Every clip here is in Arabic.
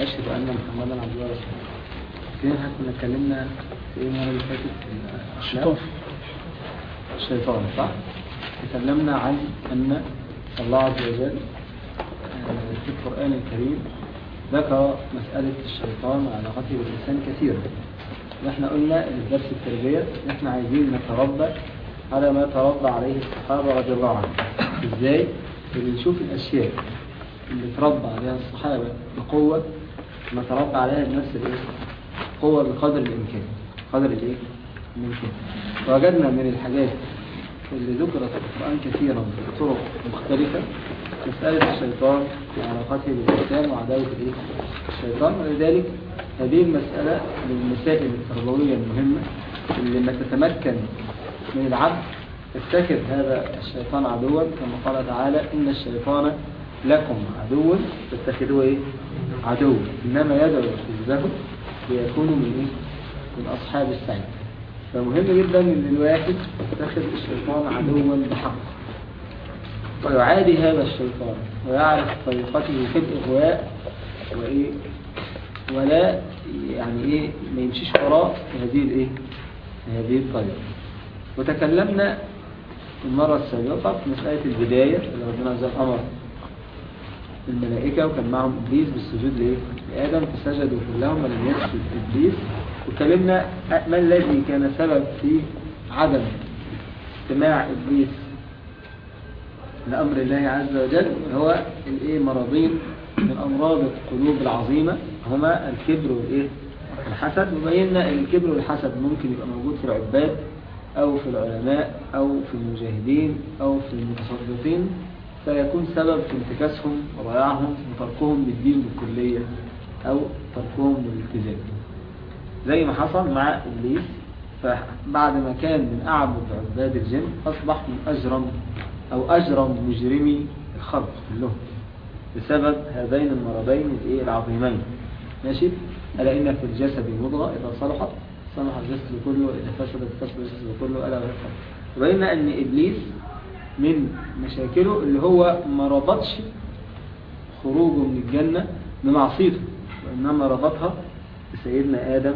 أشهد أن محمدا عبده ورسوله. فين إحنا كنا اتكلمنا في إيه المرة اللي فاتت؟ الشيطان. الشيطان صح؟ تكلمنا عن أن الله عز وجل آه، في القرآن الكريم ذكر مسألة الشيطان وعلاقته بالإنسان كثيرا. وإحنا قلنا في درس التربية إن إحنا عايزين نتربى على ما تربى عليه الصحابة رضي الله عنهم. إزاي؟ اللي نشوف الأشياء اللي تربى عليها الصحابة بقوة نتربى عليها بنفس الايه؟ قوة بقدر الإمكان قدر الايه؟ الإمكان وجدنا من الحاجات اللي ذكرت في القرآن كثيرا بطرق مختلفة مسألة الشيطان وعلاقته بالإنسان وعداوة الإيه؟ الشيطان ولذلك هذه المسألة من المسائل التربوية المهمة اللي لما تتمكن من العبد تفتكر هذا الشيطان عدوا كما قال تعالى إن الشيطان لكم عدو تتخذوه إيه؟ عدو. إنما يدعو حزبه ليكونوا من إيه؟ من أصحاب السعيد فمهم جدا إن الواحد يتخذ الشيطان عدوا بحق. ويعادي هذا الشيطان. ويعرف طريقته في الإغواء. وإيه؟ ولا يعني إيه؟ ما يمشيش وراه في هذه الإيه؟ هذه الطريقة. وتكلمنا المرة السابقة في مسألة البداية اللي ربنا عز وجل أمر الملائكة وكان معهم إبليس بالسجود لإيه؟ لآدم فسجدوا كلهم ولم يسجد إبليس. وكلمنا ما الذي كان سبب في عدم استماع إبليس لأمر الله عز وجل؟ هو الإيه؟ مرضين من أمراض القلوب العظيمة. هما الكبر والإيه؟ الحسد وبينا الكبر والحسد ممكن يبقى موجود في العباد أو في العلماء أو في المجاهدين أو في المتصدقين. فيكون سبب في انتكاسهم وضياعهم وتركهم للدين بالكلية أو تركهم للالتزام. زي ما حصل مع إبليس فبعد ما كان من أعبد عباد الجن أصبح من أجرم أو أجرم مجرمي الخلق كلهم. بسبب هذين المرضين العظيمين. ماشي؟ ألا إن في الجسد مضغة إذا صلحت صلح الجسد كله وإذا فسدت فسد الجسد كله ألا وهي وبينا أن إبليس من مشاكله اللي هو ما ربطش خروجه من الجنة بمعصيته وإنما ربطها بسيدنا آدم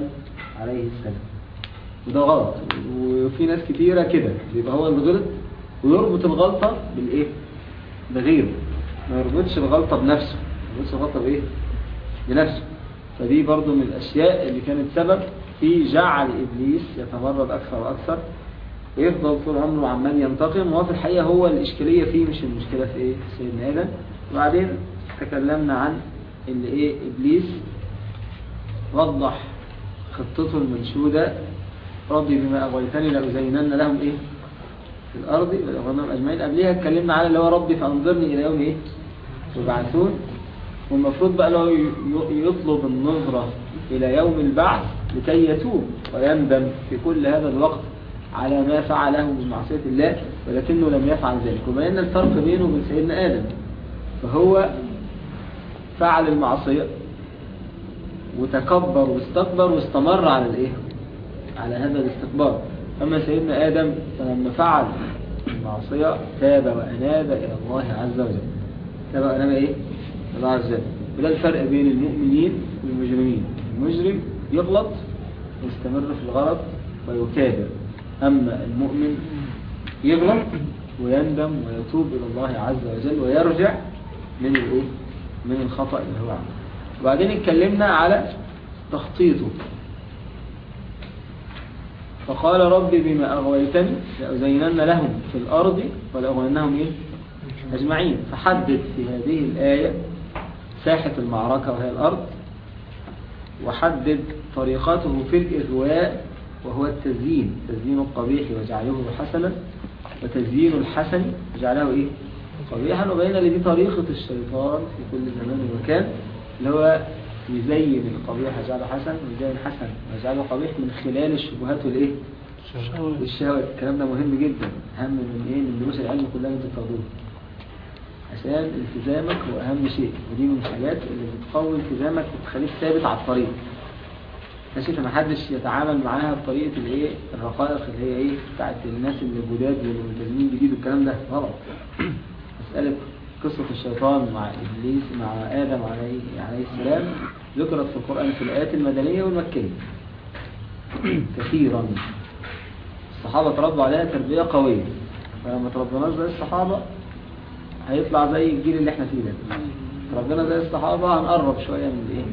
عليه السلام وده غلط وفي ناس كتيرة كده يبقى هو اللي غلط ويربط الغلطة بالإيه؟ بغيره ما يربطش الغلطة بنفسه ما يربطش الغلطة بإيه؟ بنفسه فدي برضو من الأشياء اللي كانت سبب في جعل إبليس يتمرد أكثر وأكثر ويفضل طول عمره عمال ينتقم وفي الحقيقة هو الإشكالية فيه مش المشكلة في إيه؟ في سيدنا آدم. وبعدين تكلمنا عن اللي إيه؟ إبليس وضح خطته المنشودة ربي بما أغويتني لأزينن لهم إيه؟ في الأرض والأغنام أجمعين. قبلها اتكلمنا على اللي هو ربي فأنظرني إلى يوم إيه؟ يبعثون. والمفروض بقى لو يطلب النظرة إلى يوم البعث لكي يتوب ويندم في كل هذا الوقت. على ما فعله من معصية الله ولكنه لم يفعل ذلك. وبين الفرق بينه وبين سيدنا آدم فهو فعل المعصية وتكبر واستكبر واستمر على الإيه؟ على هذا الاستكبار. أما سيدنا آدم فلما فعل المعصية تاب وأناب إلى الله عز وجل. تاب وأناب إيه؟ الله عز وجل. وده الفرق بين المؤمنين والمجرمين. المجرم يغلط ويستمر في الغلط ويكابر. اما المؤمن يغلط ويندم ويتوب إلى الله عز وجل ويرجع من الإيه؟ من الخطأ اللي هو عمله. وبعدين اتكلمنا على تخطيطه. فقال ربي بما أغويتني لأزينن لهم في الأرض ولأغوينهم إيه؟ أجمعين. فحدد في هذه الآية ساحة المعركة وهي الأرض. وحدد طريقته في الإغواء وهو التزيين تزيين القبيح وجعله حسنا وتزيين الحسن وجعله إيه؟ قبيحا. وبين اللي دي طريقة الشيطان في كل زمان ومكان اللي هو يزين القبيح يجعله حسن ويزين الحسن ويجعله قبيح من خلال الشبهات والإيه؟ والشهوات الكلام ده مهم جدا. أهم من إيه؟ من دروس العلم كلها أنت بتاخدوها عشان التزامك هو اهم شيء. ودي من الحاجات اللي بتقوي التزامك وتخليك ثابت على الطريق. ماشي فما حدش يتعامل معاها بطريقة الايه الرقائق اللي هي إيه بتاعت الناس اللي جداد واللي ملتزمين جديد والكلام ده. غلط. مسألة قصة الشيطان مع إبليس مع آدم عليه, عليه السلام ذكرت في القرآن في الآيات المدنية والمكية. كثيرا. الصحابة تربوا عليها تربية قوية. فلما تربناش زي الصحابة هيطلع زي الجيل اللي إحنا فيه ده. تربنا زي الصحابة هنقرب شوية من الايه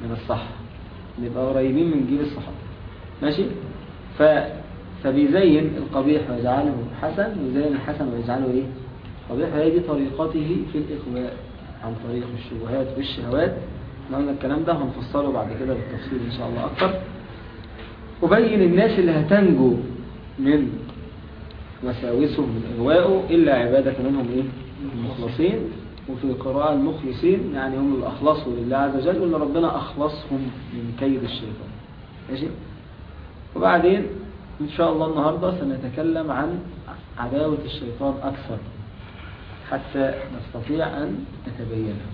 من الصح. نبقى قريبين من جيل الصحابة. ماشي؟ ف... فبيزين القبيح ويجعله حسن ويزين الحسن ويجعله إيه؟ قبيح. هي دي طريقته في الإخواء عن طريق الشبهات والشهوات. قلنا الكلام ده هنفصله بعد كده بالتفصيل إن شاء الله أكتر. وبين الناس اللي هتنجو من وساوسه من إغوائه إلا عبادة منهم إيه؟ المخلصين. وفي قراءة المخلصين يعني هم اللي أخلصوا لله عز وجل وإن ربنا أخلصهم من كيد الشيطان. ماشي؟ وبعدين إن شاء الله النهاردة سنتكلم عن عداوة الشيطان أكثر حتى نستطيع أن نتبينها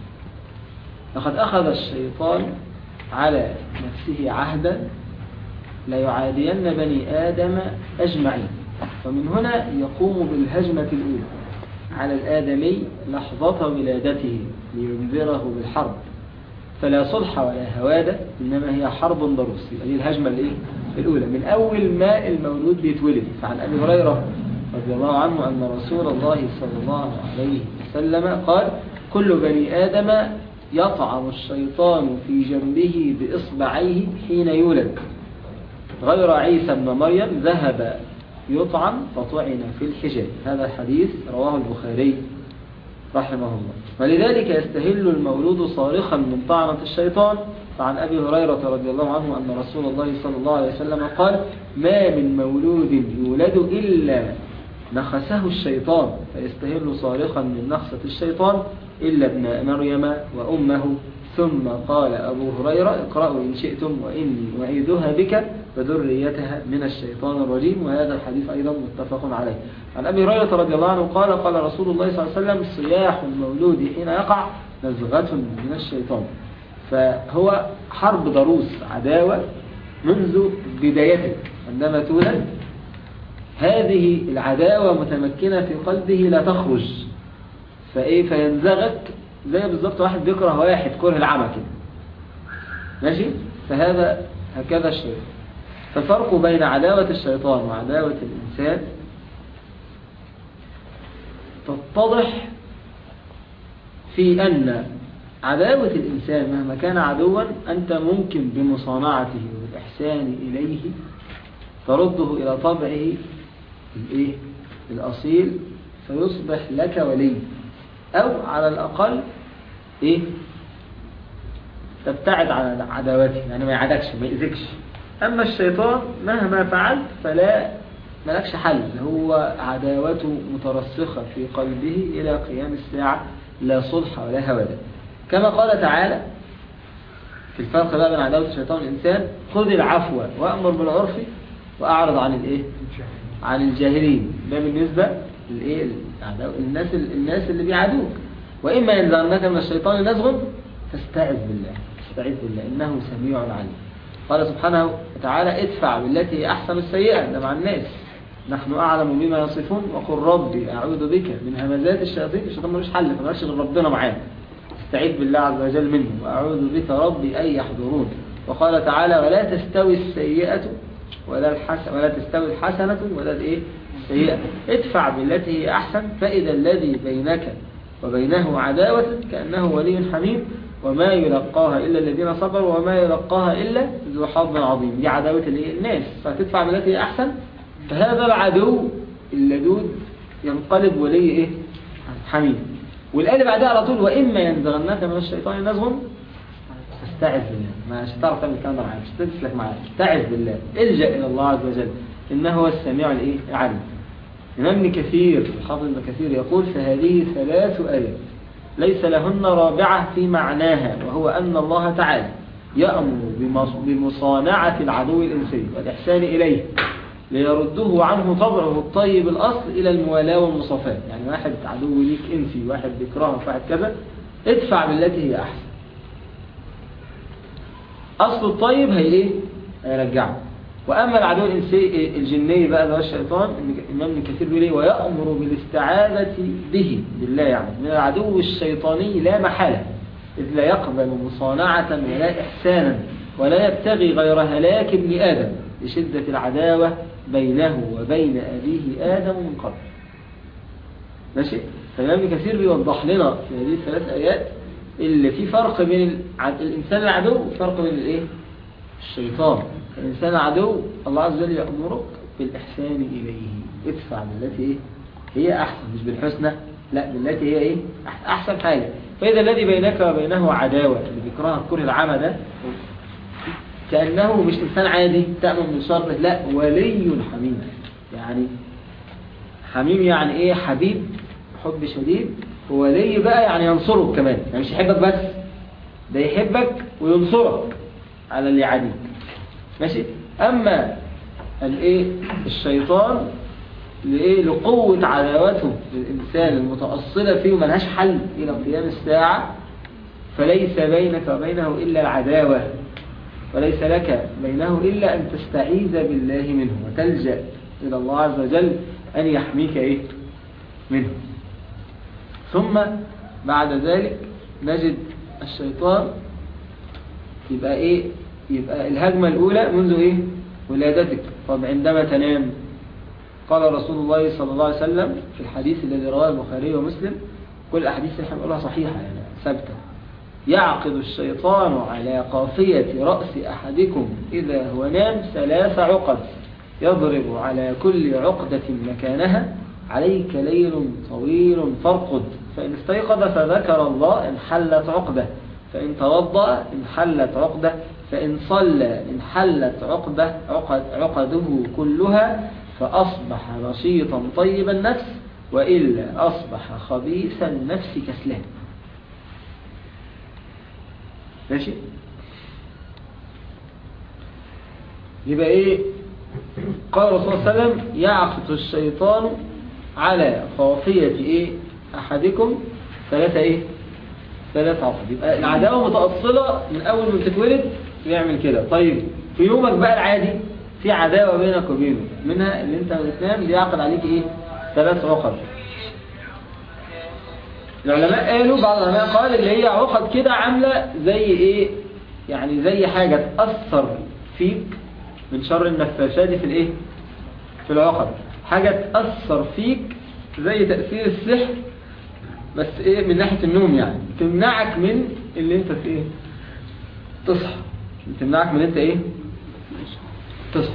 لقد أخذ الشيطان على نفسه عهدا لا يعادين بني آدم أجمعين ومن هنا يقوم بالهجمة الأولى. على الآدمي لحظة ولادته لينذره بالحرب. فلا صلح ولا هوادة إنما هي حرب ضروس. يبقى دي الهجمة؟ الأولى. من أول ما المولود بيتولد. فعن أبي هريرة رضي الله عنه أن رسول الله صلى الله عليه وسلم قال كل بني آدم يطعم الشيطان في جنبه بإصبعيه حين يولد. غير عيسى بن مريم ذهب يطعم فطعن في الحجاب هذا الحديث رواه البخاري رحمه الله. ولذلك يستهل المولود صارخا من طعنة الشيطان فعن أبي هريرة رضي الله عنه أن رسول الله صلى الله عليه وسلم قال ما من مولود يولد إلا نخسه الشيطان. فيستهل صارخا من نخسة الشيطان إلا ابن مريم وأمه ثم قال أبو هريرة اقرأوا إن شئتم وإني أعيدها بك وذريتها من الشيطان الرجيم وهذا الحديث أيضا متفق عليه. عن أبي هريرة رضي الله عنه قال قال رسول الله صلى الله عليه وسلم صياح المولود حين يقع نزغة من الشيطان. فهو حرب ضروس عداوة منذ بدايته عندما تولد. هذه العداوة متمكنة في قلبه لا تخرج. فإيه فينزغك زي بالظبط واحد بيكره واحد كره العمى كده. ماشي؟ فهذا هكذا الشيء. فالفرق بين عداوة الشيطان وعداوة الإنسان تتضح في أن عداوة الإنسان مهما كان عدوا أنت ممكن بمصانعته والإحسان إليه ترده إلى طبعه الإيه؟ الأصيل فيصبح لك ولي. أو على الأقل إيه؟ تبتعد عن عداوته يعني ما يعدكش ما يأذكش. أما الشيطان مهما فعلت فلا ملكش حل. هو عداوته مترسخة في قلبه إلى قيام الساعة لا صلح ولا هوادة كما قال تعالى في الفرق بقى بين عداوة الشيطان والإنسان خذ العفو وأمر بالعرف وأعرض عن الإيه؟ عن الجاهلين. ده بالنسبة للإيه؟ الناس الناس اللي بيعادوك. وإما ينزغنك من الشيطان نزغ فاستعذ بالله استعذ بالله إنه سميع عليم. قال سبحانه وتعالى ادفع بالتي هي أحسن السيئة ده مع الناس. نحن أعلم بما يصفون وقل ربي أعوذ بك من همزات الشياطين الشيطان ملوش حل فمالش غير ربنا معانا. استعيذ بالله عز وجل منه وأعوذ بك ربي أن يحضرون. وقال تعالى ولا تستوي السيئة ولا الحسن ولا تستوي الحسنة ولا الإيه؟ السيئة. ادفع بالتي هي أحسن فإذا الذي بينك وبينه عداوة كأنه ولي حميم وما يلقاها إلا الذين صبروا وما يلقاها إلا ذو حظ عظيم. دي عداوة الناس. فتدفع بالتي أحسن. فهذا العدو اللدود ينقلب ولي إيه؟ حميم. والآية اللي بعدها على طول وإما ينزغنك من الشيطان نزغ. استعذ بالله. مش هتعرف تعمل الكلام ده معاك. مش تسلك معاك. استعذ بالله. إلجأ إلى الله عز وجل. إنه هو السميع الإيه العليم. إمام ابن كثير الحافظ ابن كثير يقول فهذه ثلاث آيات. ليس لهن رابعة في معناها وهو أن الله تعالى يأمر بمصانعة العدو الإنسي والإحسان إليه ليرده عنه طبعه الطيب الأصل إلى الموالاة والمصافاة. يعني واحد عدو ليك إنسي واحد بيكرهك واحد كذا ادفع بالتي هي أحسن. أصل الطيب هي إيه؟ هيرجعه. وأما العدو الإنسي الجني بقى ده الشيطان الإمام ابن كثير بيقول إيه؟ ويأمر بالاستعاذة به. بالله يعني. من العدو الشيطاني لا محالة. إذ لا يقبل مصانعة ولا إحسانا ولا يبتغي غير هلاك ابن آدم لشدة العداوة بينه وبين أبيه آدم من قبل. ماشي؟ فالإمام ابن كثير بيوضح لنا في هذه الثلاث آيات اللي في فرق بين الإنسان العدو وفرق بين الإيه؟ الشيطان. الإنسان عدو الله عز وجل يأمرك بالإحسان إليه. ادفع بالتي هي أحسن مش بالحسنى لا بالتي هي إيه؟ أحسن حاجة. فإذا الذي بينك وبينه عداوة اللي بيكرهها كره العمى ده كأنه مش إنسان عادي تأمن من شر لا ولي حميم. يعني حميم يعني إيه؟ حبيب حب شديد. ولي بقى يعني ينصرك كمان. يعني مش يحبك بس ده يحبك وينصرك على اللي عاديك ماشي؟ أما الإيه؟ الشيطان لإيه؟ لقوة عداوته للإنسان المتأصلة فيه وملهاش حل إلى قيام الساعة فليس بينك وبينه إلا العداوة وليس لك بينه إلا أن تستعيذ بالله منه وتلجأ إلى الله عز وجل أن يحميك إيه؟ منه. ثم بعد ذلك نجد الشيطان يبقى إيه؟ يبقى الهجمة الأولى منذ إيه؟ ولادتك. طب عندما تنام. قال رسول الله صلى الله عليه وسلم في الحديث الذي رواه البخاري ومسلم كل الأحاديث اللي إحنا بنقولها صحيحة يعني ثابتة. يعقد الشيطان على قافية رأس أحدكم إذا هو نام ثلاث عقد يضرب على كل عقدة مكانها عليك ليل طويل فارقد. فإن استيقظ فذكر الله انحلت عقده فإن توضأ انحلت عقده. فإن صلى انحلت عقده عقد عقده كلها فأصبح نشيطا طيب النفس وإلا أصبح خبيث النفس كسلان. ماشي؟ يبقى إيه؟ قال الرسول صلى الله عليه وسلم يعقد الشيطان على خافية إيه؟ أحدكم ثلاثة إيه؟ ثلاثة عقد. يبقى العداوة متأصلة من أول ما تتولد يعمل كده. طيب في يومك بقى العادي في عداوة بينك وبينه منها اللي انت بتنام بيعقد عليك إيه؟ ثلاث عقد. العلماء قالوا بعض العلماء قال اللي هي عقد كده عاملة زي إيه؟ يعني زي حاجة تأثر فيك من شر النفاشات في الإيه؟ في العقد. حاجة تأثر فيك زي تأثير السحر بس إيه؟ من ناحية النوم يعني. تمنعك من اللي أنت إيه تصحى. تمنعك من انت إيه؟ تصحى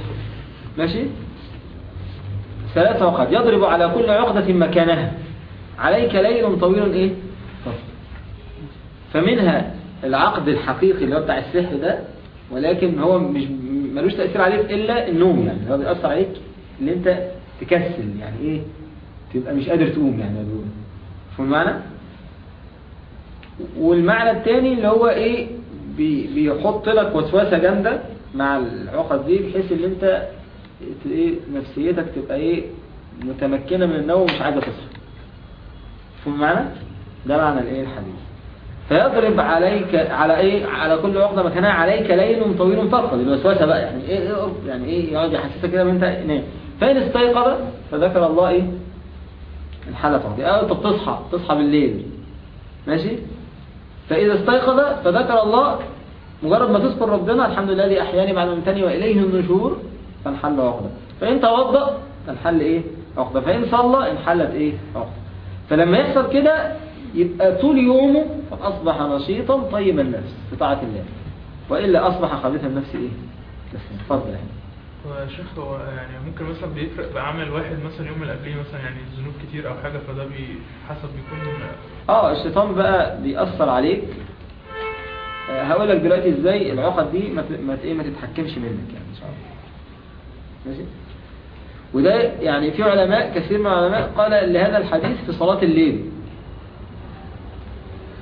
ماشي؟ ثلاثة عقد يضرب على كل عقدة مكانها. عليك ليل طويل إيه؟ فمنها العقد الحقيقي اللي هو بتاع السحر ده ولكن هو مش ملوش تأثير عليك إلا النوم يعني. هو بيأثر عليك إن انت تكسل يعني إيه؟ تبقى مش قادر تقوم يعني. بيقول فهم المعنى والمعنى الثاني اللي هو إيه؟ بي بيحط لك وسوسة جامدة مع العقد دي بحيث إن أنت إيه نفسيتك تبقى إيه متمكنة من النوم ومش عايزة تصحى. فهم معنى ده معنى الإيه الحديث. فيضرب عليك على إيه؟ على كل عقدة مكانها عليك ليل طويل فرقد الوسوسة بقى يعني إيه, إيه يعني إيه يقعد يحسسك كده وأنت نايم. فإن استيقظ فذكر الله إيه؟ الحالة تعطي آه أنت بتصحى تصحى بالليل. ماشي؟ فإذا استيقظ فذكر الله مجرد ما تذكر ربنا الحمد لله الذي أحياني بعد ممتني وإليه النشور فانحل عقدة. فإن توضأ فانحل إيه؟ عقدة. فإن صلى انحلت إيه؟ عقدة. فلما يحصل كده يبقى طول يومه فأصبح نشيطا طيب النفس بطاعة الله. وإلا أصبح خبيث النفس إيه؟ بس يعني. يا شيخ هو يعني ممكن مثلا بيفرق بعمل واحد مثلا يوم اللي قبليه مثلا يعني ذنوب كتير أو حاجة فده حسب بيكون آه الشيطان بقى بيأثر عليك. آه، هقول لك دلوقتي إزاي العقد دي ما ما إيه ما تتحكمش منك يعني ان شاء الله ماشي؟ وده يعني في علماء كثير من العلماء قال لهذا الحديث في صلاة الليل.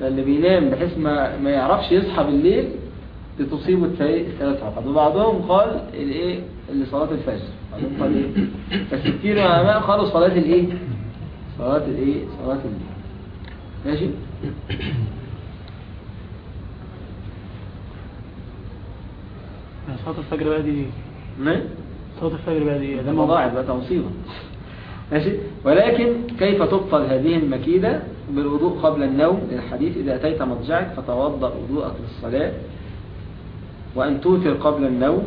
فاللي بينام بحيث ما ما يعرفش يصحى بالليل بتصيبه الثلاث عقد وبعضهم قال الإيه؟ اللي صلاة الفجر. بعضهم قال إيه؟ من العلماء قالوا صلاة الإيه؟ صلاة الإيه؟ صلاة الليل ماشي؟ صلاة الفجر بقى دي نعم صلاة الفجر بقى دي ده ده ضاعت بقى مصيبة ماشي؟ ولكن كيف تبطل هذه المكيدة بالوضوء قبل النوم؟ للحديث إذا أتيت مضجعك فتوضأ وضوءك للصلاة. وأن توتر قبل النوم.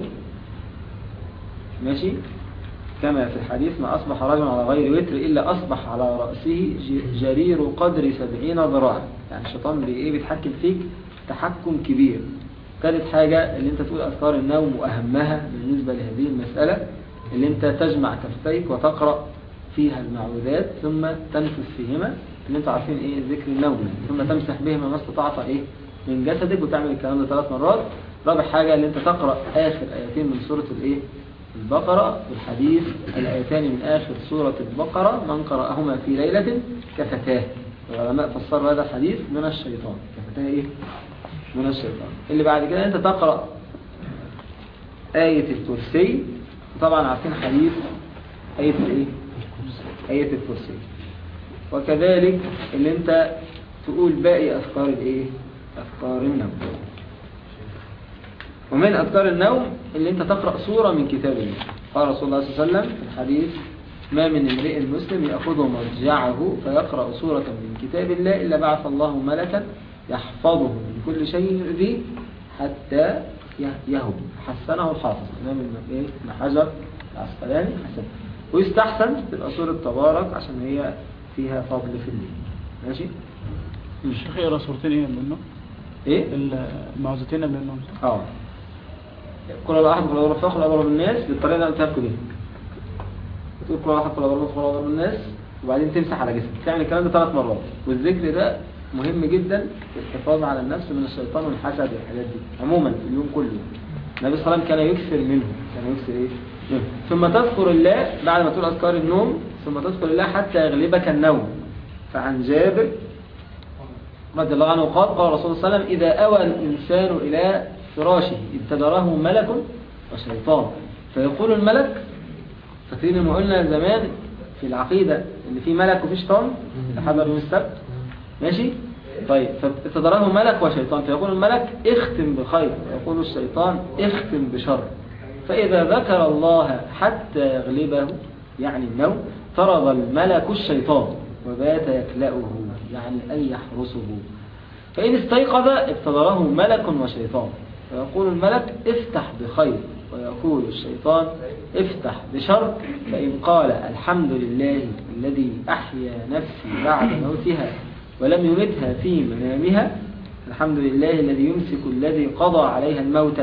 ماشي؟ كما في الحديث ما أصبح رجل على غير وتر إلا أصبح على رأسه جرير قدر سبعين ذراعا. يعني الشيطان بي- إيه بيتحكم فيك؟ تحكم كبير. ثالث حاجة اللي أنت تقول أذكار النوم وأهمها بالنسبة لهذه المسألة اللي أنت تجمع كفتيك وتقرأ فيها المعوذات ثم تنفس فيهما. اللي أنتوا عارفين إيه ذكر النوم. ثم تمسح بهما ما استطعت إيه من جسدك وتعمل الكلام ده ثلاث مرات. رابع حاجة اللي انت تقرأ آخر آيتين من سورة الإيه؟ البقرة والحديث الآيتان من آخر سورة البقرة من قرأهما في ليلة كفتاه. العلماء فسروا هذا الحديث من الشيطان. كفتاه إيه؟ من الشيطان. اللي بعد كده انت تقرأ آية الكرسي. طبعا عارفين حديث آية الإيه؟ آية الكرسي. وكذلك اللي انت تقول باقي أذكار الإيه؟ أذكار النوم ومن أذكار النوم اللي أنت تقرأ سورة من كتاب الله. قال رسول الله صلى الله عليه وسلم في الحديث ما من امرئ مسلم يأخذ مرجعه فيقرأ سورة من كتاب الله إلا بعث الله ملكا يحفظه من كل شيء يؤذيه حتى يهب. حسنه الحافظ. إمام ابن إيه؟ ابن حجر العسقلاني حسن. ويستحسن تبقى سورة تبارك عشان هي فيها فضل في الليل ماشي؟ الشيخ يقرأ صورتين إيه قبل النوم؟ إيه؟ المعوذتين قبل النوم. آه. كل الله احد كل رفاق كل الله الناس بالطريقة اللي أنا قلتها لكم دي. تقول كل الله احد كل رفاق كل الله الناس وبعدين تمسح على جسمك. تعمل الكلام ده ثلاث مرات. والذكر ده مهم جدا في الحفاظ على النفس من الشيطان والحسد والحاجات دي. عموما في اليوم كله. النبي صلى الله عليه وسلم كان يكثر منه كان يكثر إيه؟ منه. ثم تذكر الله بعد ما تقول أذكار النوم ثم تذكر الله حتى يغلبك النوم. فعن جابر رضي الله عنه قال قال رسول الله صلى الله عليه وسلم إذا أوى الإنسان إلى فراشه ابتدره ملك وشيطان. فيقول الملك فاكرين لما قلنا زمان في العقيدة اللي فيه ملك وفيه شيطان؟ لحضر يوم السبت. ماشي؟ طيب فابتدره ملك وشيطان. فيقول الملك اختم بخير. ويقول الشيطان اختم بشر. فإذا ذكر الله حتى يغلبه يعني النوم طرد الملك الشيطان وبات يكلأه يعني أن يحرسه. فإن استيقظ ابتدره ملك وشيطان. فيقول الملك افتح بخير ويقول الشيطان افتح بشر فإن قال الحمد لله الذي أحيا نفسي بعد موتها ولم يمتها في منامها الحمد لله الذي يمسك الذي قضى عليها الموت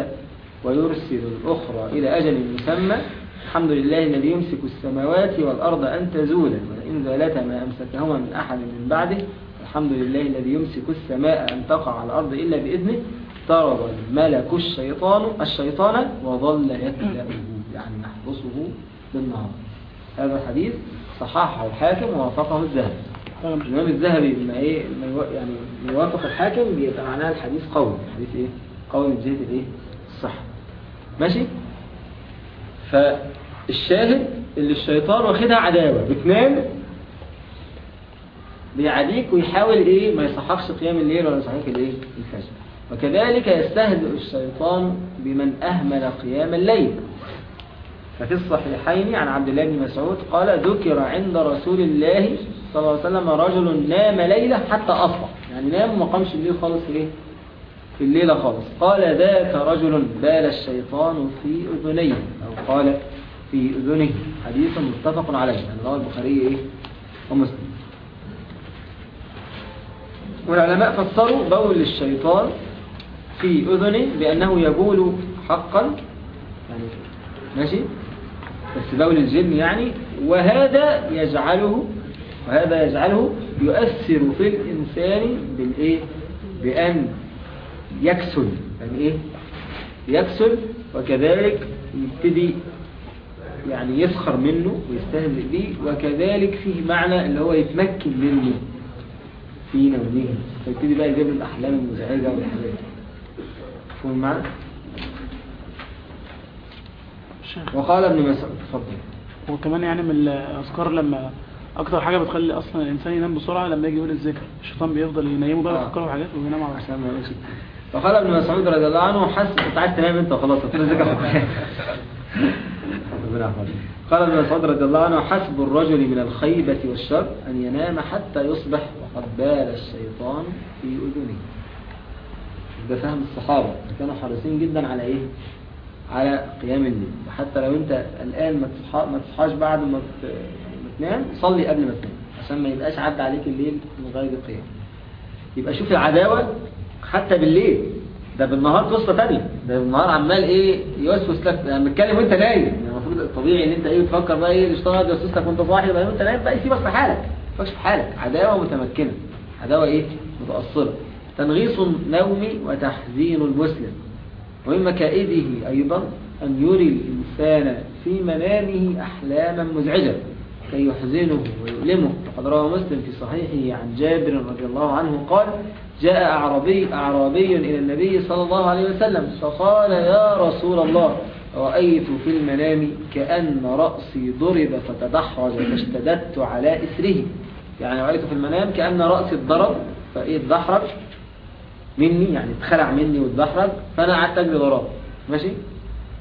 ويرسل الأخرى إلى أجل مسمى الحمد لله الذي يمسك السماوات والأرض أن تزولا ولئن زالتا ما أمسكهما من أحد من بعده الحمد لله الذي يمسك السماء أن تقع على الأرض إلا بإذنه طرد الملك الشيطان الشيطان وظل يكلأه يعني يحرسه بالنهار. هذا الحديث صححه الحاكم ووافقه الذهبي. الإمام الذهبي لما إيه يعني يوافق الحاكم بيبقى معناها الحديث قوي. الحديث إيه؟ قوي من جهة الإيه؟ الصحة. ماشي؟ فالشاهد اللي الشيطان واخدها عداوة بتنام بيعاديك ويحاول إيه؟ ما يصحكش قيام الليل ولا يصحيك الإيه؟ الفجر. وكذلك يستهزئ الشيطان بمن أهمل قيام الليل. ففي الصحيحين عن عبد الله بن مسعود قال ذكر عند رسول الله صلى الله عليه وسلم رجل نام ليلة حتى أصبح يعني نام وما قامش الليل خالص إيه؟ في الليلة خالص. قال ذاك رجل بال الشيطان في أذنيه. أو قال في أذنه. حديث متفق عليه. يعني رواه البخاري إيه؟ ومسلم. والعلماء فسروا بول الشيطان في أذنه بأنه يبول حقا. يعني ماشي؟ بس بول الجن يعني. وهذا يجعله وهذا يجعله يؤثر في الإنسان بالإيه؟ بأن يكسل. يعني إيه؟ يكسل وكذلك يبتدي يعني يسخر منه ويستهزئ به. وكذلك فيه معنى اللي هو يتمكن منه في نومه. فيبتدي بقى يجيب الأحلام المزعجة والحاجات مفهوم المعنى؟ وقال ابن مسعود اتفضل وكمان يعني من الأذكار لما أكتر حاجة بتخلي أصلا الإنسان ينام بسرعة لما يجي يقول الذكر. الشيطان بيفضل ينيمه بقى آه. يفكره في حاجات وينام على عشان ما يقولش. وقال ابن مسعود رضي الله عنه حس كنت عايز تنام انت وخلاص قلت له ذكر ربنا يحفظك. قال ابن مسعود رضي الله عنه حسب الرجل من الخيبة والشر أن ينام حتى يصبح وقد بال الشيطان في أذنه. ده فهم الصحابة. كانوا حريصين جدا على إيه؟ على قيام الليل. وحتى لو أنت الآن ما تصحى ما تصحاش بعد ما تنام صلي قبل ما تنام عشان ما يبقاش عدى عليك الليل من غير قيام. يبقى شوف العداوة حتى بالليل. ده بالنهار قصة تانية. ده بالنهار عمال إيه؟ يوسوس لك. يعني بتتكلم وأنت نايم. يعني المفروض الطبيعي إن أنت إيه؟ بتفكر بقى إيه؟ الاشتغل يوسوس لك وأنت صاحي بقى وأنت نايم بقى يسيبك في حالك ما في حالك عداوة متمكنة. عداوة إيه؟ متأصلة تنغيص النوم وتحزين المسلم. ومن مكائده أيضا أن يري الإنسان في منامه أحلاما مزعجة كي يحزنه ويؤلمه. وقد روى مسلم في صحيحه عن جابر رضي الله عنه قال جاء أعرابي, أعرابي إلى النبي صلى الله عليه وسلم فقال يا رسول الله رأيت في المنام كأن رأسي ضرب فتدحرج فاشتددت على إسره يعني رأيت في المنام كأن رأسي اتضرب فإيه مني يعني اتخلع مني واتدحرج فأنا قعدت أجري وراه. ماشي؟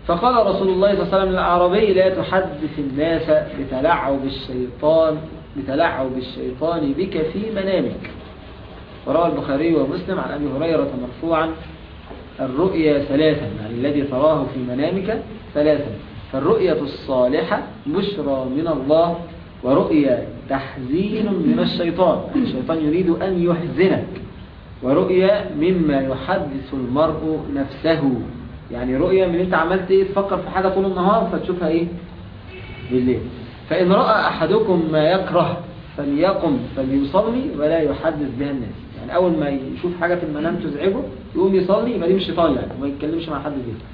فقال رسول الله صلى الله عليه وسلم للأعرابي لا تحدث الناس بتلعب الشيطان بتلعب الشيطان بك في منامك. وروى البخاري ومسلم عن أبي هريرة مرفوعا. الرؤيا ثلاثا يعني الذي تراه في منامك ثلاثا. فالرؤية الصالحة بشرى من الله ورؤيا تحزين من الشيطان. يعني الشيطان يريد أن يحزنك. ورؤيا مما يحدث المرء نفسه. يعني رؤيا من انت عملت إيه؟ تفكر في حاجة طول النهار فتشوفها إيه؟ بالليل. فإن رأى أحدكم ما يكره فليقم فليصلي ولا يحدث بها الناس. يعني أول ما يشوف حاجة في المنام تزعجه يقوم يصلي يبقى دي مش شيطان يعني ما يتكلمش مع حد فيها.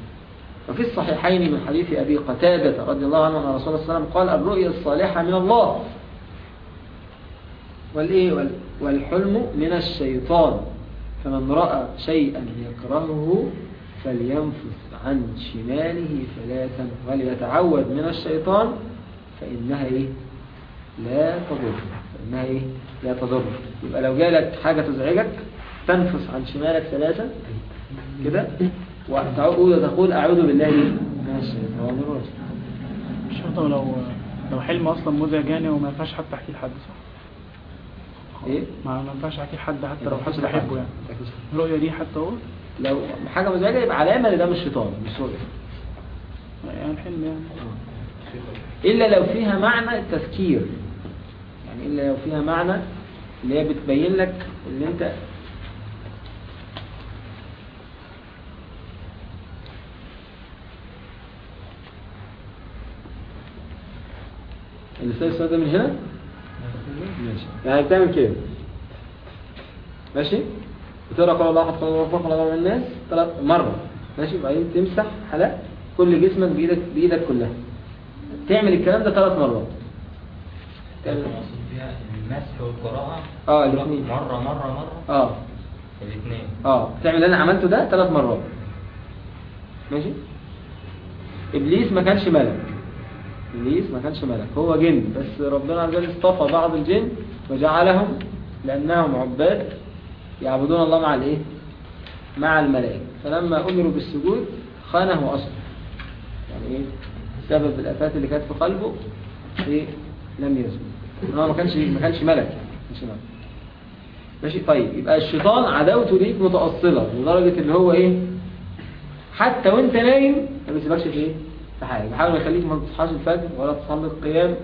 وفي الصحيحين من حديث أبي قتادة رضي الله عنه رسول الله عليه وسلم قال الرؤيا الصالحة من الله. والإيه وال- والحلم من الشيطان. فمن رأى شيئا يكرهه فلينفث عن شماله ثلاثا وليتعوذ من الشيطان فإنها إيه؟ لا تضر فإنها إيه؟ لا تضر. يبقى لو جالك حاجة تزعجك تنفث عن شمالك ثلاثا كده؟ وتقول تقول أعوذ بالله من الشيطان الرجيم. شرط لو لو حلم أصلا مزعج يعني وما ينفعش حتى احكيه لحد صح؟ إيه؟ ما ما ينفعش احكيه لحد حتى لو حد بحبه. يعني لحد. الرؤية دي حتى هو لو حاجة مزعجة يبقى علامة إن ده مش شيطان مش رؤية يعني الحلم يعني إلا لو فيها معنى التذكير يعني إلا لو فيها معنى اللي هي بتبين لك اللي اللسان السؤال ده من هنا ماشي. يعني بتعمل كده. ماشي؟ بتقرأ قال الله احد قال الله قال الله الناس ثلاث مرة. ماشي؟ وبعدين تمسح على كل جسمك بايدك بإيدك كلها. تعمل الكلام ده ثلاث مرات. تعمل المسح والقراءة آه الاثنين. مرة مرة مرة. آه. الاثنين. آه. تعمل اللي أنا عملته ده ثلاث مرات. ماشي؟ إبليس ما كانش ملك. إبليس ما كانش ملك هو جن بس ربنا عز وجل اصطفى بعض الجن وجعلهم لأنهم عباد يعبدون الله مع الإيه؟ مع الملائكة. فلما أمروا بالسجود خانه أصلا. يعني إيه؟ سبب الأفات اللي كانت في قلبه إيه لم يسجد. هو ما كانش ما كانش ملك كانش ملك. ماشي؟ طيب يبقى الشيطان عداوته ليك متأصلة لدرجة اللي هو إيه؟ حتى وأنت نايم ما بيسيبكش في إيه؟ حاجة بيحاول يخليك ما تصحاش الفجر ولا تصلي القيام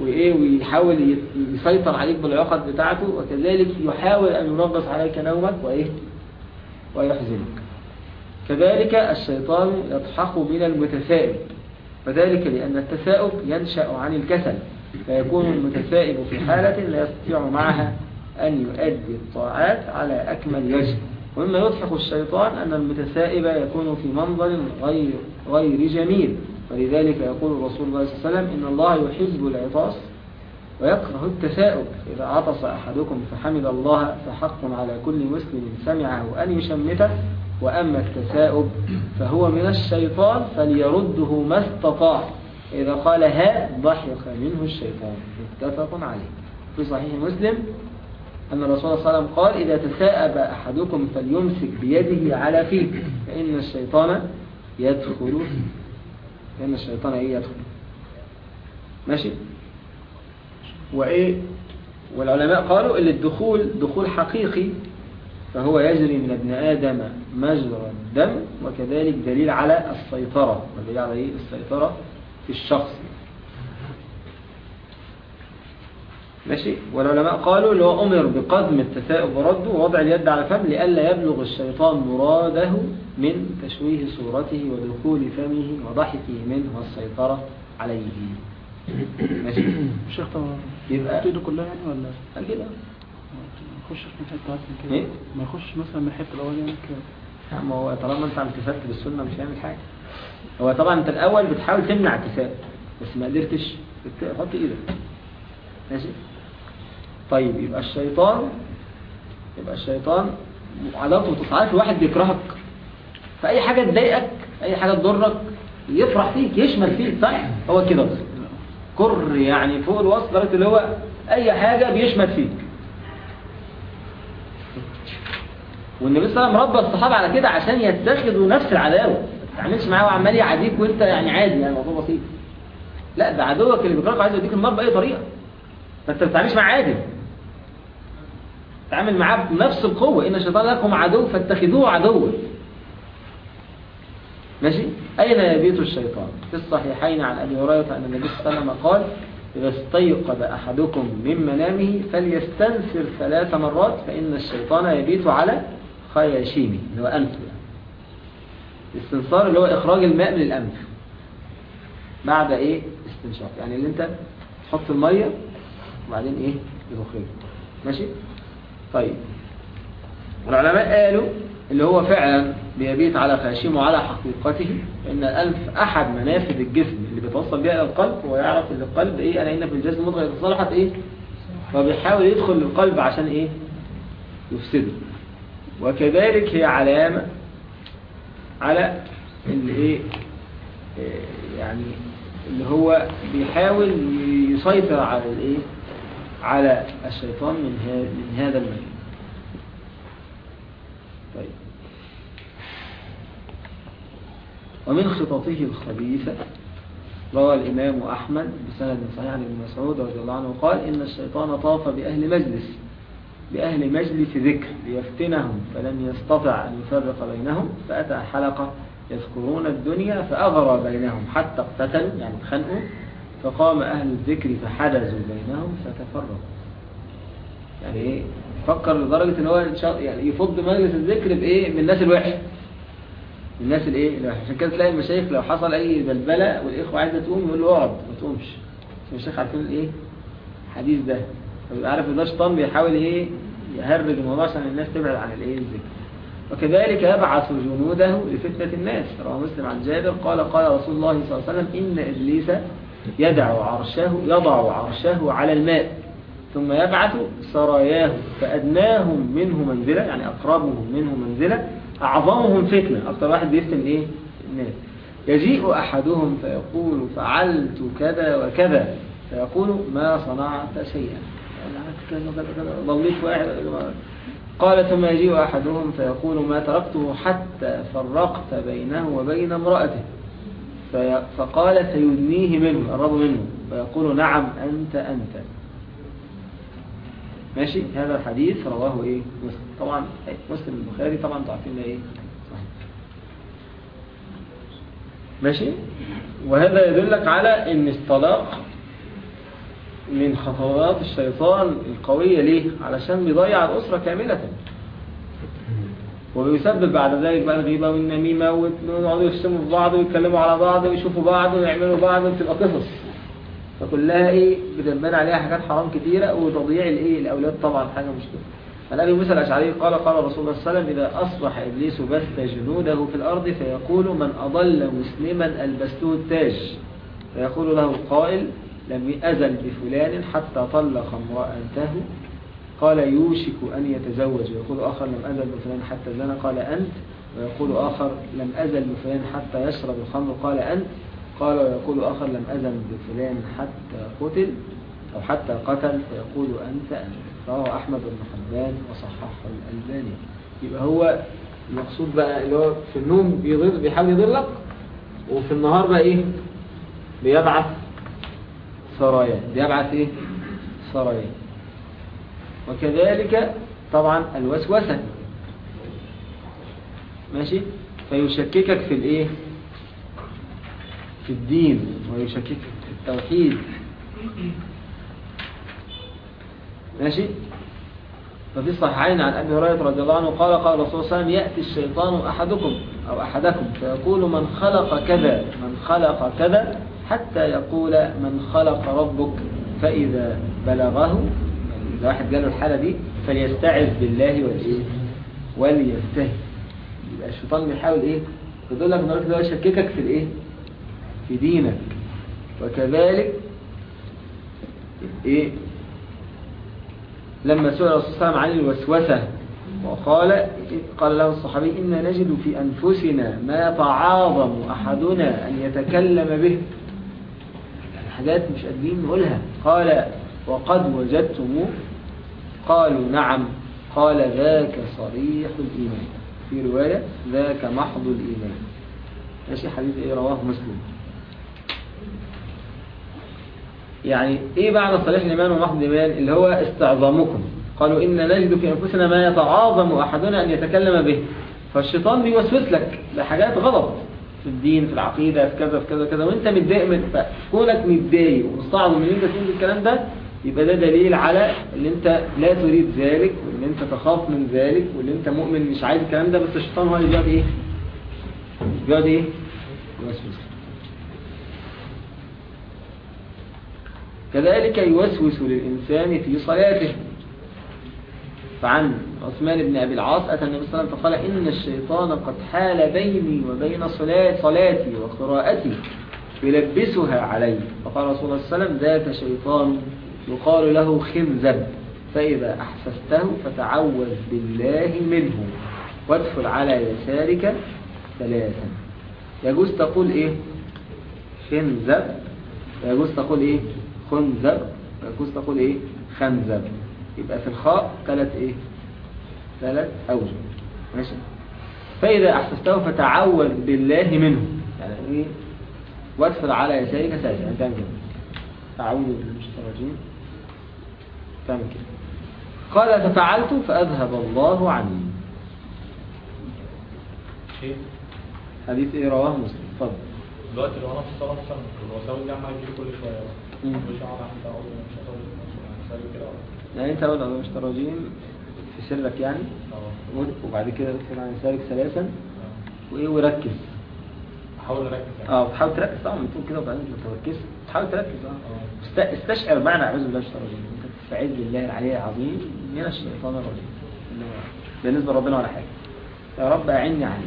وإيه ويحاول يسيطر عليك بالعقد بتاعته وكذلك يحاول أن ينغص عليك نومك وإيه؟ ويحزنك. كذلك الشيطان يضحك من المتثائب وذلك لأن التثاؤب ينشأ عن الكسل. فيكون المتثائب في حالة لا يستطيع معها أن يؤدي الطاعات على أكمل وجه. ومما يضحك الشيطان أن المتثائب يكون في منظر غير, غير جميل. ولذلك يقول رسول الله صلى الله عليه وسلم إن الله يحب العطاس ويكره التثاؤب. إذا عطس أحدكم فحمد الله فحق على كل مسلم سمعه أن يشمته وأما التثاؤب فهو من الشيطان فليرده ما استطاع. إذا قال ها ضحك منه الشيطان. متفق عليه. في صحيح مسلم أن الرسول صلى الله عليه وسلم قال إذا تثاءب أحدكم فليمسك بيده على فيه. فإن الشيطان يدخل لأن الشيطان إيه يدخل. ماشي؟ وإيه؟ والعلماء قالوا إن الدخول دخول حقيقي فهو يجري من ابن آدم مجرى الدم وكذلك دليل على السيطرة ودليل على إيه؟ السيطرة في الشخص. ماشي؟ والعلماء قالوا هو أمر بقدم التثاؤب ورده ووضع اليد على فم لئلا يبلغ الشيطان مراده من تشويه صورته ودخول فمه وضحكه منه والسيطرة عليه. ماشي. الشيخ طبعا. يبقى- ايده كلها يعني ولا؟ كده ما يخش من حتة كده. إيه؟ ما يخش مثلا من الحته الاولانيه كده. يا عم هو طالما أنت التفت بالسنة مش هيعمل حاجة. هو طبعا أنت الأول بتحاول تمنع التفات بس ما قدرتش حط إيدك. ماشي؟ طيب يبقى الشيطان يبقى الشيطان علاقته بتصعد واحد بيكرهك. فأي حاجة تضايقك أي حاجة تضرك يفرح فيك يشمل فيك صح؟ هو كده. كر يعني فوق الوصف درجة اللي هو أي حاجة بيشمل فيك. والنبي صلى الله عليه وسلم ربى الصحابة على كده عشان يتخذوا نفس العداوة. ما تتعاملش معاه وعمال يعاديك وأنت يعني عادي يعني موضوع بسيط. لا ده عدوك اللي بيكرهك عايز يديك النار بأي طريقة. فأنت ما تتعاملش معاه عادي. تعامل معاه بنفس القوة. إن الشيطان لكم عدو فاتخذوه عدوا. ماشي؟ أين يبيت الشيطان؟ في الصحيحين عن أبي هريرة أن النبي صلى الله عليه وسلم قال إذا استيقظ أحدكم من منامه فليستنفر ثلاث مرات فإن الشيطان يبيت على خياشيمه. اللي هو أنفه الاستنصار اللي هو إخراج الماء من الأنف. بعد إيه؟ استنشاق. يعني اللي أنت تحط المية وبعدين إيه؟ يخرج. ماشي؟ طيب. العلماء قالوا اللي هو فعلا بيبيت على خاشمه على حقيقته إن الأنف أحد منافذ الجسم اللي بيتوصل بيها إلى القلب ويعرف إن القلب إيه؟ أنا إن في الجسم مضغة إذا صلحت إيه؟ فبيحاول يدخل للقلب عشان إيه؟ يفسده. وكذلك هي علامة على اللي إيه؟ إيه يعني اللي هو بيحاول يسيطر على الإيه؟ على الشيطان من من هذا المكان طيب. ومن خططه الخبيثة روى الإمام أحمد بسند صحيح عن ابن مسعود رضي الله عنه قال إن الشيطان طاف بأهل مجلس بأهل مجلس ذكر ليفتنهم فلم يستطع أن يفرق بينهم فأتى حلقة يذكرون الدنيا فأغرى بينهم حتى اقتتلوا يعني اتخانقوا فقام أهل الذكر فحدزوا بينهم فتفرقوا. يعني إيه؟ فكر لدرجة إن هو يعني يفض مجلس الذكر بإيه؟ من الناس الوحش. من الناس الإيه؟ الوحش. عشان كده تلاقي المشايخ لو حصل أي بلبلة والإخوة عايزة تقوم يقول له اقعد ما تقومش. المشايخ عارفين الإيه؟ الحديث ده. فبيبقى عارف إن ده شيطان بيحاول إيه؟ يهرج الموضوع عشان الناس تبعد عن الإيه؟ الذكر. وكذلك يبعث جنوده لفتنة الناس. رواه مسلم عن جابر قال قال رسول الله صلى الله عليه وسلم إن إبليس يدع عرشه يضع عرشه على الماء. ثم يبعث سراياه فأدناهم منه منزلة يعني أقربهم منه منزلة أعظمهم فتنة. أكثر واحد بيفتن إيه؟ الناس. يجيء أحدهم فيقول فعلت كذا وكذا. فيقول ما صنعت شيئا. ضليت قال ثم يجيء أحدهم فيقول ما تركته حتى فرقت بينه وبين امرأته. فقال فيدنيه منه قرب منه. فيقول نعم أنت أنت. ماشي؟ هذا الحديث رواه إيه؟ مسلم. طبعا مسلم البخاري طبعا تعرفين ده إيه؟ صحيح. ماشي؟ وهذا يدلك على إن الطلاق من خطوات الشيطان القوية ليه؟ علشان بيضيع الأسرة كاملة. وبيسبب بعد ذلك بقى الغيبة والنميمة ويقعدوا يشتموا في بعض ويتكلموا على بعض ويشوفوا بعض ويعملوا بعض وبتبقى قصص. فكلها إيه؟ بتنبني عليها حاجات حرام كتيرة وتضييع الإيه؟ الأولاد طبعا حاجة مشكلة عن ابي موسى الأشعري قال قال رسول الله صلى الله عليه وسلم إذا أصبح إبليس بث جنوده في الأرض فيقول من أضل مسلما ألبسته التاج. فيقول له قائل لم أزل بفلان حتى طلق امرأته. قال يوشك أن يتزوج. ويقول آخر لم أزل بفلان حتى زنى. قال أنت. ويقول آخر لم أزل بفلان حتى يشرب الخمر. قال أنت. قال ويقول آخر لم أزل بفلان حتى قتل أو حتى قتل فيقول أنت أنت رواه أحمد بن حبان وصححه الألباني. يبقى هو المقصود بقى اللي هو في النوم بيضل بيحاول يضلك وفي النهار بقى إيه؟ بيبعث سرايا. بيبعث إيه؟ سرايا. وكذلك طبعا الوسوسة. ماشي؟ فيشككك في الإيه؟ في الدين ويشككك في التوحيد. ماشي؟ ففي الصحيحين عن أبي هريرة رضي الله عنه قال قال صلى الله عليه يأتي الشيطان أحدكم أو أحدكم فيقول من خلق كذا من خلق كذا حتى يقول من خلق ربك فإذا بلغه إذا واحد قال له الحالة دي فليستعذ بالله والإيه؟ يبقى الشيطان بيحاول إيه؟ يقول لك نراك ده يشككك في الإيه؟ في دينك. وكذلك إيه؟ لما سئل الرسول صلى الله عليه وسلم عن الوسوسة وقال قال له الصحابي إن نجد في أنفسنا ما يتعاظم أحدنا أن يتكلم به. حاجات مش قادرين نقولها. قال وقد وجدتم. قالوا نعم. قال ذاك صريح الإيمان. في رواية ذاك محض الإيمان. ماشي حديث إيه؟ رواه مسلم. يعني إيه معنى صريح الإيمان ومحض الإيمان؟ اللي هو استعظامكم قالوا إن نجد في أنفسنا ما يتعاظم أحدنا أن يتكلم به. فالشيطان بيوسوس لك لحاجات غلط في الدين في العقيدة في كذا في كذا كذا وأنت متضايق من فكونك متضايق ومستعظم إن أنت تقول الكلام ده يبقى ده دليل على إن أنت لا تريد ذلك وإن أنت تخاف من ذلك وإن أنت مؤمن مش عايز الكلام ده بس الشيطان هو اللي بيقعد إيه؟ بيقعد إيه؟ يوسوس. كذلك يوسوس للإنسان في صلاته. فعن عثمان بن أبي العاص أتى النبي صلى الله عليه وسلم فقال إن الشيطان قد حال بيني وبين صلاتي وقراءتي يلبسها علي. فقال رسول الله صلى الله عليه وسلم ذاك شيطان يقال له خنزب. فإذا أحسسته فتعوذ بالله منه وادخل على يسارك ثلاثا. يجوز تقول إيه؟ خنزب. يجوز تقول إيه؟ خنزب يجوز تقول إيه؟ خنزب يبقى في الخاء ثلاث إيه؟ ثلاث أوجه. ماشي؟ فإذا أحسسته فتعوذ بالله منه. يعني إيه؟ وادخل على يسارك يعني تعمل كده أعوذ بالله من الشيطان الرجيم. تعمل كده قال ففعلت فأذهب الله عني. شيء. حديث إيه رواه مسلم. اتفضل. دلوقتي لو أنا في الصلاة مثلا الوساوس دي تجيلي كل. بقى مش مش مش يعني أنت أول أول مشترجين في سرك يعني. و- وبعد كده تدخل على يسارك ثلاثا. آه. وإيه وركز. احاول أركز يعني. آه وتحاول تركز. طبعا بتقول كده وبعدين ما تركز. تحاول تركز. آه. است- استشعر معنى أعوذ بالله من الشيطان الرجيم. أنت تستعيذ بالله العلي العظيم من الشيطان الرجيم. بالنسبة لربنا ولا حاجة. يا رب أعني عليه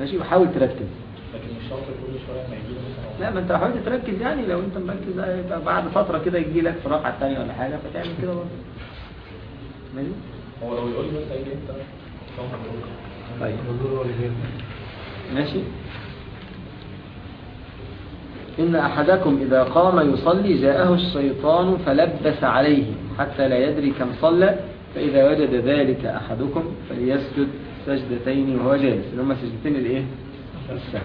ماشي؟ وحاول تركز. لكن مش شرط كل شوية ما يجي لي مثلا لا ما انت حاولت تركز يعني. لو انت مركز هيبقى بعد فترة كده يجي لك في الرقعة الثانية ولا حاجة فتعمل كده برضه. ماشي؟ هو لو يقول لي بس هيجي انت طيب. ماشي. إن أحدكم إذا قام يصلي جاءه الشيطان فلبس عليه حتى لا يدري كم صلى فإذا وجد ذلك أحدكم فليسجد سجدتين وهو جالس. اللي هما سجدتين الإيه؟ السهل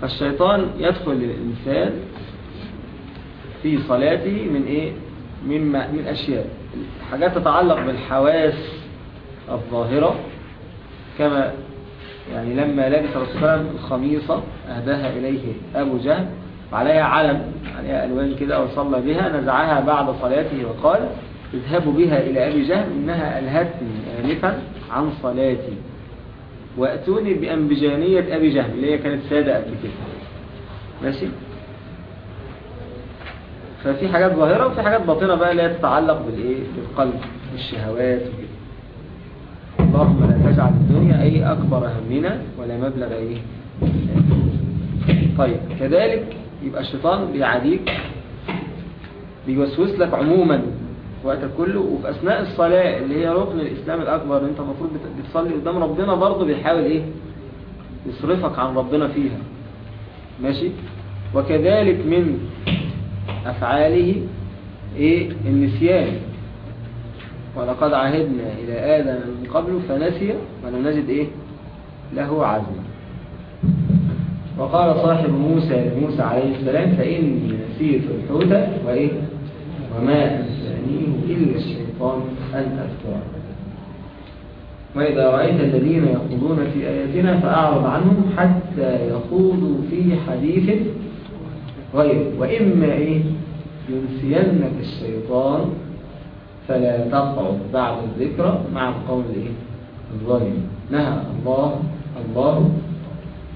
فالشيطان يدخل للإنسان في صلاته من إيه؟ من, من أشياء حاجات تتعلق بالحواس الظاهرة كما يعني لما لبس صلى الله الخميصة أهداها إليه أبو جهل وعليها علم عليها ألوان كده وصلى بها نزعها بعد صلاته وقال اذهبوا بها إلى أبي جهل إنها ألهتني آنفا عن صلاتي وأتوني بأنبجانية أبي جهل اللي هي كانت سادة قبل كده. ماشي؟ ففي حاجات ظاهرة وفي حاجات باطنة بقى اللي هي تتعلق بالإيه؟ بالقلب بالشهوات وكده اللهم لا تجعل الدنيا أي أكبر همنا ولا مبلغ إيه طيب كذلك يبقى الشيطان بيعاديك بيوسوس لك عموما وقتك كله وفي أثناء الصلاة اللي هي ركن الإسلام الأكبر أنت المفروض بت- بتصلي قدام ربنا برضه بيحاول إيه؟ يصرفك عن ربنا فيها. ماشي؟ وكذلك من أفعاله إيه؟ النسيان. ولقد عهدنا إلى آدم من قبل فنسي ولم نجد إيه؟ له عزم. وقال صاحب موسى لموسى عليه السلام فإني نسيت الحوت وإيه؟ وما أنسانيه إلا الشيطان أن أذكره وإذا رأيت الذين يخوضون في آياتنا فأعرض عنهم حتى يخوضوا في حديث غير وإما إيه؟ ينسينك الشيطان فلا تقعد بعد الذكرى مع القول الإيه الظالم. نهى الله الله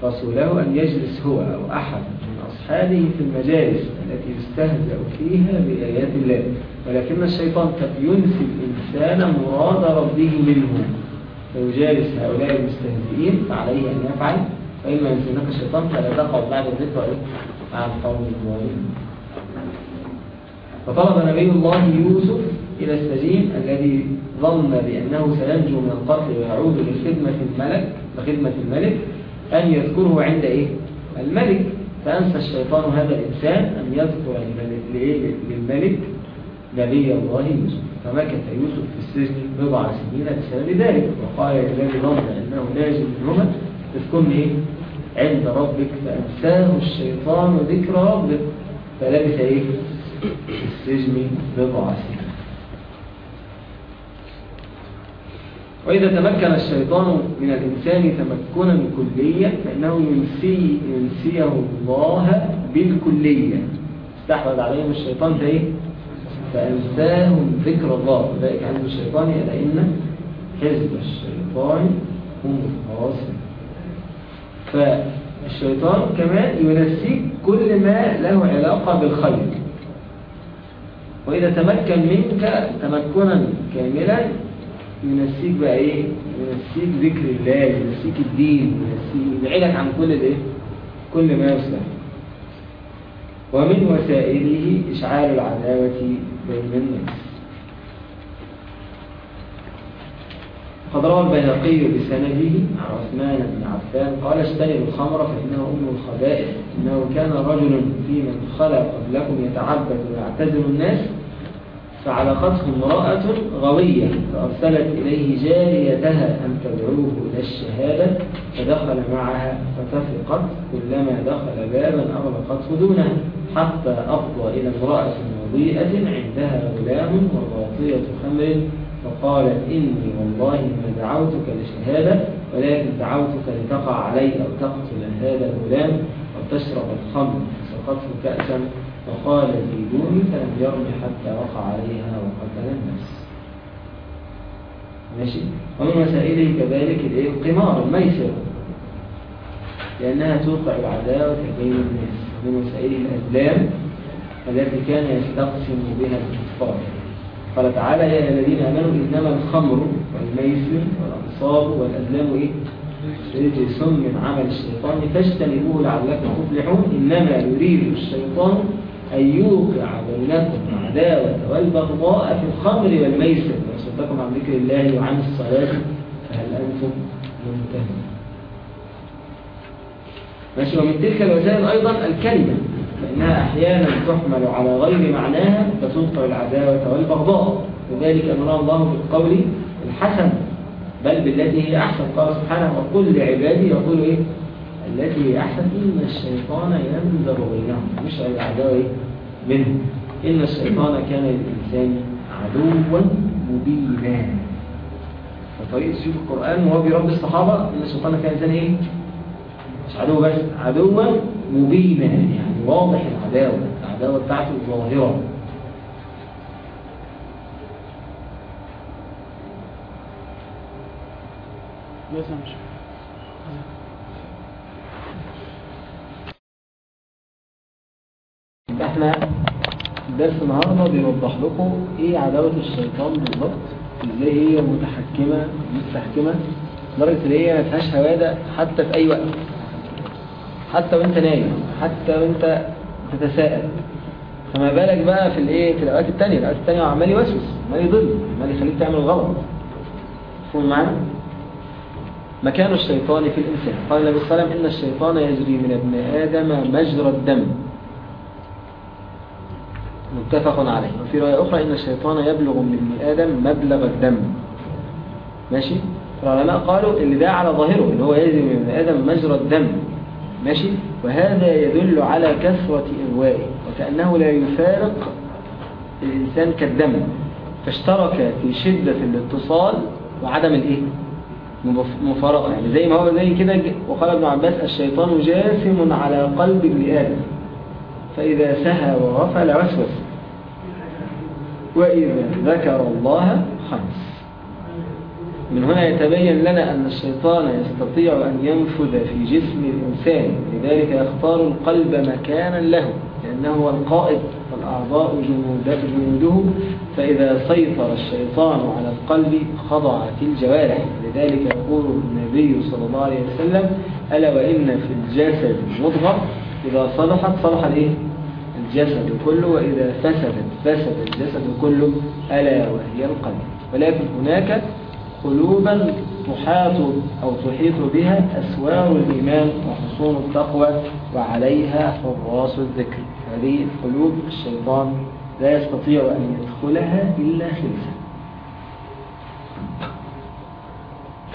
رسوله أن يجلس هو أو أحد من أصحابه في المجالس التي يستهزأ فيها بآيات الله. ولكن الشيطان قد ينسي الإنسان مراد ربه منه فيجالس هؤلاء المستهزئين فعليه أن يفعل فإما ينسينك الشيطان فلا تقعد بعد الذكرى إيه؟ مع القوم الظالمين فطلب نبي الله يوسف إلى السجين الذي ظن بأنه سينجو من القتل ويعود لخدمة الملك لخدمة الملك أن يذكره عند إيه؟ الملك فأنسى الشيطان هذا الإنسان أن يذكر للملك نبي الله يوسف فمكث يوسف في السجن بضع سنين بسبب ذلك وقال الذي ظن أنه ناجي منهما اذكرني إيه؟ عند ربك فأنساه الشيطان ذكر ربك فلبث إيه؟ في السجن بضع سنين وإذا تمكن الشيطان من الإنسان تمكنا كليا فإنه ينسي ينسيه الله بالكلية استحوذ عليهم الشيطان فإيه؟ فأنساهم ذكر الله. ذلك عند الشيطان إلى إن حزب الشيطان هم الخاسرون. فالشيطان كمان ينسيك كل ما له علاقة بالخير. وإذا تمكن منك تمكنا كاملا ينسيك بقى إيه؟ ينسيك ذكر الله ينسيك الدين ينسيك يبعدك عن كل الايه كل ما يصلح. ومن وسائله إشعال العداوة بين الناس. قد روى البيهقي بسنده عن عثمان بن عفان قال اشتروا الخمر فإنه أم الخبائث إنه كان رجل في من خلق قبلكم يتعبد ويعتزل الناس فعلقته امرأة غوية فأرسلت إليه جاريتها أن تدعوه إلى الشهادة فدخل معها فتفقت كلما دخل بابا أغلقته دونها حتى أفضى إلى امرأة وضيئة عندها غلام وغاطية خمر فقالت إني والله ما دعوتك لشهادة ولكن دعوتك لتقع علي أو تقتل هذا الغلام وتشرب الخمر سقته كأسا فقال زيدوني فلم يرمي حتى وقع عليها وقتل الناس ماشي؟ ومن مسائله كذلك الايه القمار الميسر لأنها توقع العداوة بين الناس. ومن مسائله الأزلام التي كان يستقسم بها الكفار. قال تعالى يا الذين آمنوا إنما الخمر والميسر والأنصاب والأزلام إيه؟ رجس من عمل الشيطان. فاجتنبوه لعلكم تفلحون. إنما يريد الشيطان أن يوقع بينكم العداوة والبغضاء في الخمر والميسر. ويصدكم عن ذكر الله وعن الصلاة. فهل أنتم منتهون ماشي. ومن تلك الوسائل أيضا الكلمة فإنها أحيانا تحمل على غير معناها فتوقع العداوة والبغضاء. وذلك أمر الله بالقول الحسن بل بالتي هي أحسن. قال سبحانه وقل لعبادي يقول إيه؟ التي أحسن إن الشيطان ينزل بينهم. مش العداوة إيه؟ منه إن الشيطان كان للإنسان عدوا مبينا. فطريق تشوف القرآن وهو بيربي الصحابة إن الشيطان كان إنسان إيه؟ مش عدو بس عدوا مبينا. يعني واضح العداوة العداوة بتاعته ظاهرة. بس إحنا درس النهارده بيوضح لكم إيه عداوة الشيطان بالظبط إزاي هي متحكمة مستحكمة لدرجة ان هي ما فيهاش هوادة حتى في اي وقت. حتى وانت نايم حتى وانت تتساءل. فما بالك بقى في الايه في الأوقات التانية. الأوقات التانية هو عمال يوسوس عمال يضل عمال يخليك تعمل غلط. مفهوم معانا؟ مكان الشيطان في الإنسان. قال النبي صلى الله عليه وسلم إن الشيطان يجري من ابن آدم مجرى الدم. متفق عليه. وفي رواية أخرى إن الشيطان يبلغ من ابن آدم مبلغ الدم. ماشي؟ العلماء قالوا اللي ده على ظاهره اللي هو يجري من ابن آدم مجرى الدم. ماشي؟ وهذا يدل على كثرة إغوائه وكأنه لا يفارق الإنسان كالدم. فاشترك في شدة الاتصال وعدم الإيه؟ مف- مفارقة. يعني زي ما هو زي كده وقال ابن عباس الشيطان جاثم على قلب ابن آدم. فإذا سهى وغفل وسوس وإذا ذكر الله خمس. من هنا يتبين لنا أن الشيطان يستطيع أن ينفذ في جسم الإنسان لذلك يختار القلب مكانا له لأنه هو القائد والأعضاء جنود جنوده فإذا سيطر الشيطان على القلب خضعت الجوارح. لذلك يقول النبي صلى الله عليه وسلم ألا وإن في الجسد مضغة إذا صلحت صلح الإيه؟ الجسد كله وإذا فسدت فسد الجسد كله ألا وهي القلب. ولكن هناك قلوبا تحاط أو تحيط بها أسوار الإيمان وحصون التقوى وعليها حراس الذكر. هذه القلوب الشيطان لا يستطيع أن يدخلها إلا خلفا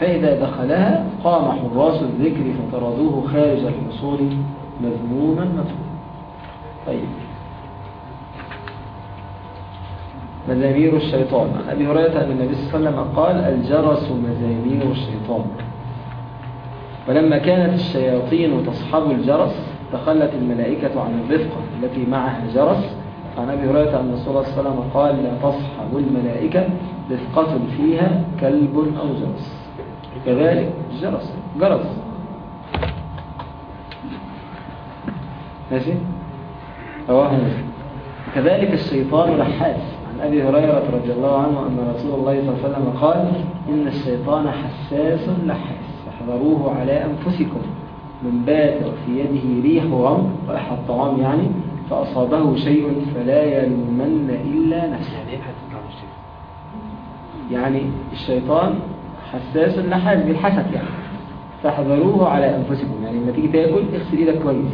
فإذا دخلها قام حراس الذكر فطردوه خارج الحصون مذموما مدخولا طيب. مزامير الشيطان. عن أبي هريرة أن النبي صلى الله عليه وسلم قال الجرس مزامير الشيطان. ولما كانت الشياطين تصحب الجرس تخلت الملائكة عن الرفقة التي معها جرس عن أبي هريرة أن رسول الله صلى الله عليه وسلم قال لا تصحب الملائكة رفقة فيها كلب أو جرس. كذلك جرس جرس. ماشي؟ رواه مسلم. كذلك الشيطان لحاس عن أبي هريرة رضي الله عنه أن رسول الله صلى الله عليه وسلم قال إن الشيطان حساس لحاس فاحذروه على أنفسكم من بات وفي يده ريح غم رائحة الطعام يعني فأصابه شيء فلا يلومن إلا نفسه. يعني الشيء يعني الشيطان حساس لحاس بالحسد يعني. فاحذروه على أنفسكم يعني لما تيجي تاكل اغسل إيدك كويس.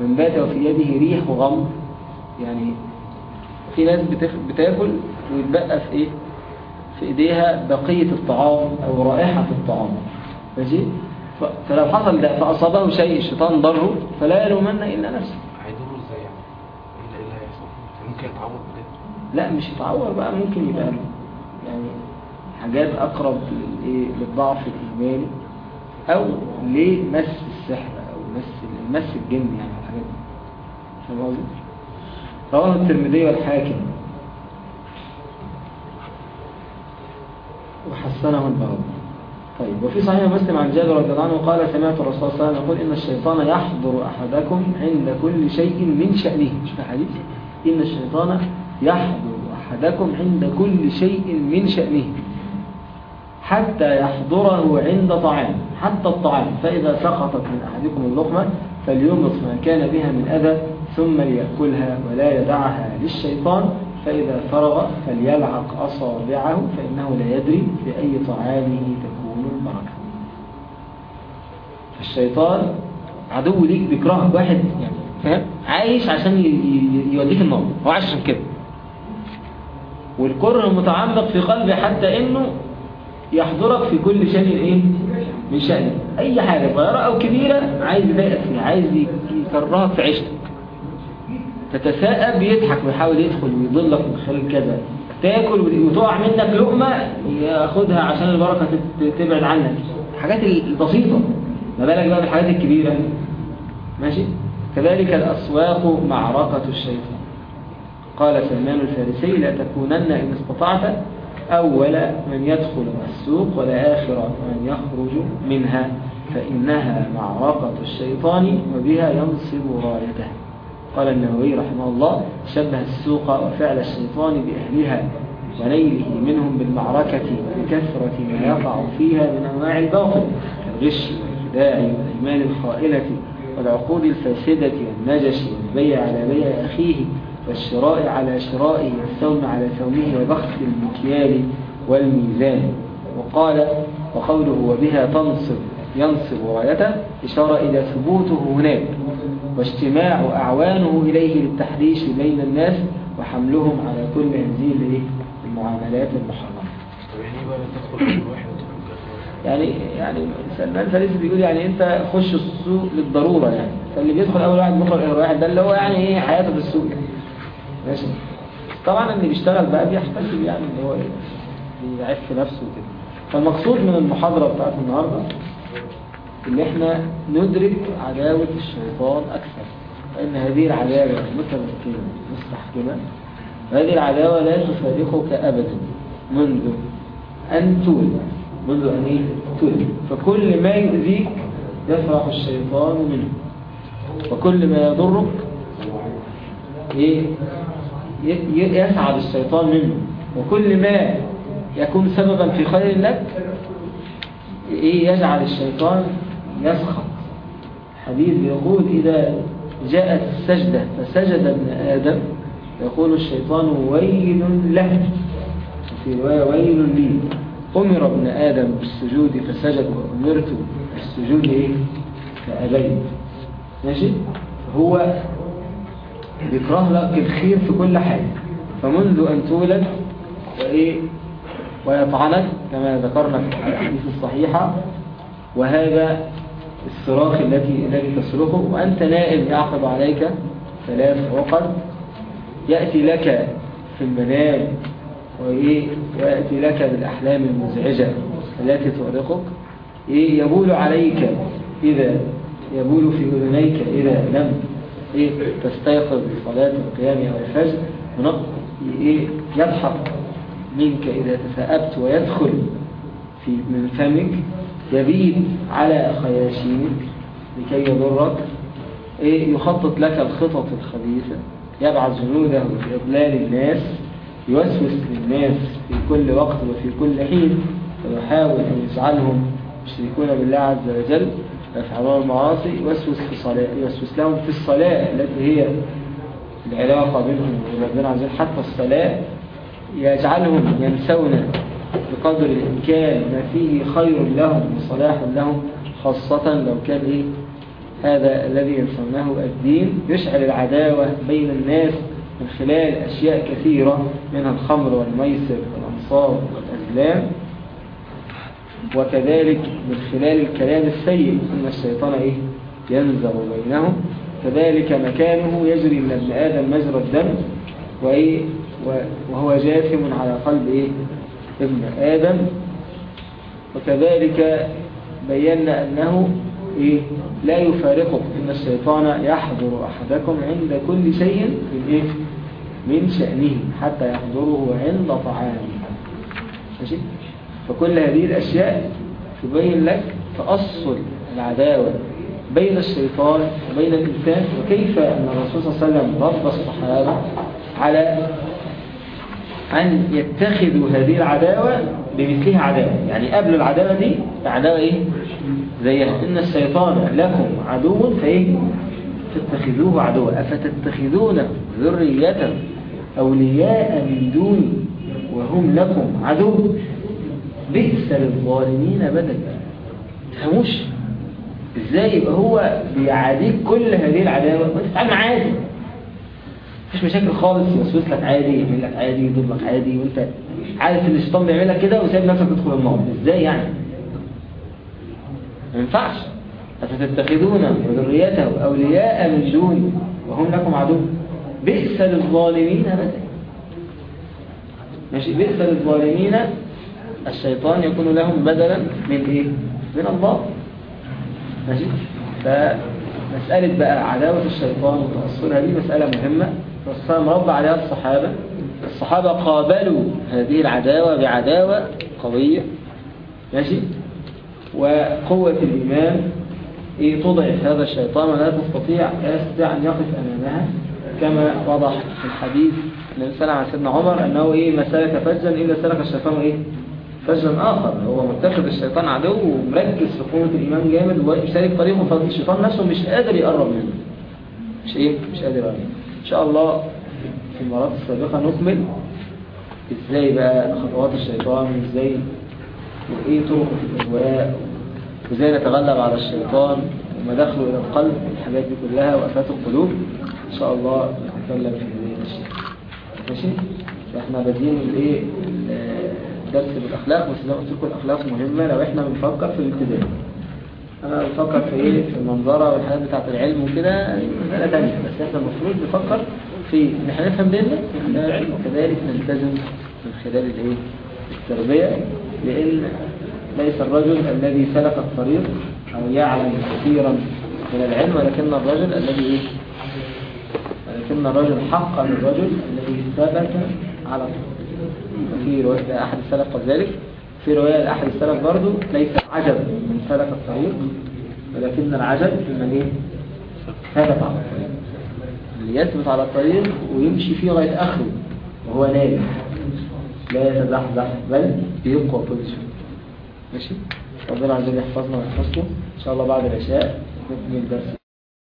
من بات وفي يده ريح وغم يعني في ناس بتاكل ويتبقى في إيه؟ في إيديها بقية الطعام أو رائحة الطعام. ماشي؟ فلو حصل ده فأصابه شيء الشيطان ضره فلا يلومن إلا نفسه. هيضره إزاي يعني؟ إيه اللي- اللي هيحصل؟ ممكن يتعور بجد؟ لا مش يتعور بقى ممكن يبقى يعني حاجات أقرب للإيه؟ للضعف الإيماني أو لمس السحر أو مس مس الجن يعني الحاجات دي. فاهم قصدي؟ رواه الترمذي والحاكم. وحسنه البغوي طيب وفي صحيح مسلم عن جابر رضي الله عنه قال سمعت الرسول صلى الله عليه وسلم يقول إن الشيطان يحضر أحدكم عند كل شيء من شأنه. شوف الحديث إن الشيطان يحضر أحدكم عند كل شيء من شأنه. حتى يحضره عند طعام. حتى الطعام. فإذا سقطت من أحدكم اللقمة فليمط ما كان بها من أذى ثم ليأكلها ولا يدعها للشيطان فإذا فرغ فليلعق أصابعه فإنه لا يدري بأي طعامه تكون البركة. فالشيطان عدو ليك بيكرهك واحد يعني فاهم؟ عايش عشان يوديك النار. هو عايش عشان كده. والكره المتعمق في قلبه حتى إنه يحضرك في كل شيء إيه؟ من شأنه. أي حاجة صغيرة أو كبيرة عايز يضايقك فيها عايز يكرهك في عيشتك. تتثاءب يضحك ويحاول يدخل ويضلك من خلال كذا. تاكل وتقع منك لقمة ياخدها عشان البركة تبعد عنك. الحاجات البسيطة. ما بالك بقى بالحاجات الكبيرة؟ ماشي؟ كذلك الأسواق معركة الشيطان. قال سلمان الفارسي لا تكونن إن استطعت أول من يدخل السوق ولا آخر من يخرج منها فإنها معركة الشيطان وبها ينصب رايته. قال النووي رحمه الله شبه السوق وفعل الشيطان بأهلها ونيله منهم بالمعركة بكثرة ما يقع فيها من أنواع الباطل كالغش والخداع والأيمان الخائلة والعقود الفاسدة والنجش والبيع على بيع أخيه والشراء على شرائه والسوم على سومه وبخس المكيال والميزان. وقال وقوله وبها تنصب ينصب رايته إشارة إلى ثبوته هناك. واجتماع أعوانه إليه للتحريش بين الناس وحملهم على كل هذه الإيه؟ المعاملات المحرمة. يعني واحد يعني يعني سلمان الفارسي بيقول يعني أنت خش السوق للضرورة يعني. فاللي بيدخل أول واحد بيخرج آخر واحد ده اللي هو يعني إيه؟ حياته في السوق. يعني ماشي. طبعا اللي بيشتغل بقى بيحتسب يعني اللي هو إيه؟ بيعف نفسه وكده. فالمقصود من المحاضرة بتاعت النهارده إن إحنا ندرك عداوة الشيطان أكثر لأن هذه العداوة متمكنة مستحكمه وهذه العداوة لا تفارقك ابدا منذ أن تولد منذ أن إيه؟ تولد. فكل ما يؤذيك يفرح الشيطان منه. وكل ما يضرك ي- يسعد الشيطان منه. وكل ما يكون سببا في خير لك إيه يجعل الشيطان يسخط حديث يقول إذا جاءت السجدة فسجد ابن آدم يقول الشيطان ويل له. في رواية ويل لي. أمر ابن آدم بالسجود فسجد وأمرت بالسجود إيه؟ فأبيت ماشي؟ هو بيكره لك الخير في كل حاجة. فمنذ أن تولد وإيه؟ ويطعنك كما ذكرنا في الحديث الصحيحة. وهذا الصراخ التي الذي تصرخه وأنت نائم يعقب عليك ثلاث عقد. يأتي لك في المنام وإيه؟ ويأتي لك بالأحلام المزعجة التي تؤرقك إيه؟ يبول عليك إذا يبول في أذنيك إذا لم إيه؟ تستيقظ بصلاة القيام أو الفجر. إيه؟ يضحك منك إذا تثأبت ويدخل في من فمك. يبيد على خياشيمك لكي يضرك. إيه؟ يخطط لك الخطط الخبيثة. يبعث جنوده في إضلال الناس يوسوس للناس في كل وقت وفي كل حين ويحاول أن يجعلهم يشركون بالله عز وجل. ويفعلون المعاصي يوسوس في صلاة يوسوس لهم في الصلاة التي هي العلاقة بينهم وبين ربنا عز وجل. حتى الصلاة يجعلهم ينسون بقدر الإمكان ما فيه خير لهم وصلاح لهم خاصة لو كان إيه هذا الذي ينسونه الدين يشعل العداوة بين الناس من خلال أشياء كثيرة منها الخمر والميسر والأنصاب والأزلام. وكذلك من خلال الكلام السيء أن الشيطان إيه ينزغ بينهم. كذلك مكانه يجري من ابن آدم مجرى الدم وإيه وهو جاثم على قلب إيه ابن آدم وكذلك بينا أنه إيه؟ لا يفارقه. إن الشيطان يحضر أحدكم عند كل شيء من إيه من شأنه حتى يحضره عند طعامه. ماشي؟ فكل هذه الأشياء تبين لك تأصل العداوة بين الشيطان وبين الإنسان وكيف أن الرسول صلى الله عليه وسلم رفض الصحابة على أن يتخذوا هذه العداوة بمثلها عداوة. يعني قبل العداوة دي عداوة إيه؟ زيها. إن الشيطان لكم عدو فإيه؟ تتخذوه عدوا. أفتتخذونه ذرية أولياء من دوني وهم لكم عدو؟ بئس للظالمين بدلا تفهموش؟ إزاي يبقى هو بيعاديك كل هذه العداوة؟ وانت عادي. مفيش مشاكل خالص يوسوس لك عادي يعمل لك عادي يضربك عادي وانت عارف إن الشيطان بيعمل لك كده وسايب نفسك تدخل النار إزاي يعني؟ ما ينفعش. أفتتخذونه وذريته أولياء من دوني وهم لكم عدو. بئس للظالمين بدلا ماشي. بئس للظالمين الشيطان يكون لهم بدلا من إيه؟ من الله. ماشي. فمسألة بقى عداوة الشيطان وتأصلها دي مسألة مهمة. والصلاة مربى عليها الصحابة الصحابة قابلوا هذه العداوة بعداوة قوية ماشي؟ وقوة الإيمان إيه تضعف هذا الشيطان ولا تستطيع لا يستطيع أن يقف أمامها. كما وضح في الحديث النبي صلى عليه سيدنا عمر أنه إيه ما سلك فجا إلا سلك الشيطان إيه فجا آخر. هو متخذ الشيطان عدو ومركز في قوة الإيمان جامد ويشارك طريقه فالشيطان نفسه مش قادر يقرب منه. مش إيه؟ مش قادر يقرب منه. شاء الله في المرات السابقة نكمل إزاي بقى خطوات الشيطان وإزاي وإيه طرقه في الإغواء وإزاي نتغلب على الشيطان ومداخله إلى القلب الحاجات دي كلها وأفات القلوب. إن شاء الله نتكلم في هذه الأشياء ماشي؟ فإحنا بادئين الإيه؟ الدرس بالاخلاق بس ما قلت لكم الأخلاق مهمة لو إحنا بنفكر في الالتزام أنا بفكر في إيه؟ في المنظرة والحاجات بتاعة العلم وكده. مساله ثانية بس إحنا المفروض نفكر في إن إحنا نفهم ديننا من خلال العلم وكذلك نلتزم من خلال الإيه؟ التربية لأن ليس الرجل الذي سلك الطريق أو يعلم كثيرا من العلم ولكن الرجل الذي إيه؟ ولكن الرجل حقا الرجل الذي ثبت على الطريق. وفي رواية أحد السلف ذلك. في رواية لأحد السلف برضو ليس عجب من سلك الطريق ولكن العجب في إيه؟ ثبت على الطريق اللي يثبت على الطريق ويمشي فيه لغاية آخره وهو ناجح لا يتزحزح بل كل شيء ماشي؟ ربنا عز وجل يحفظنا ويحفظكم. إن شاء الله بعد العشاء نكمل درس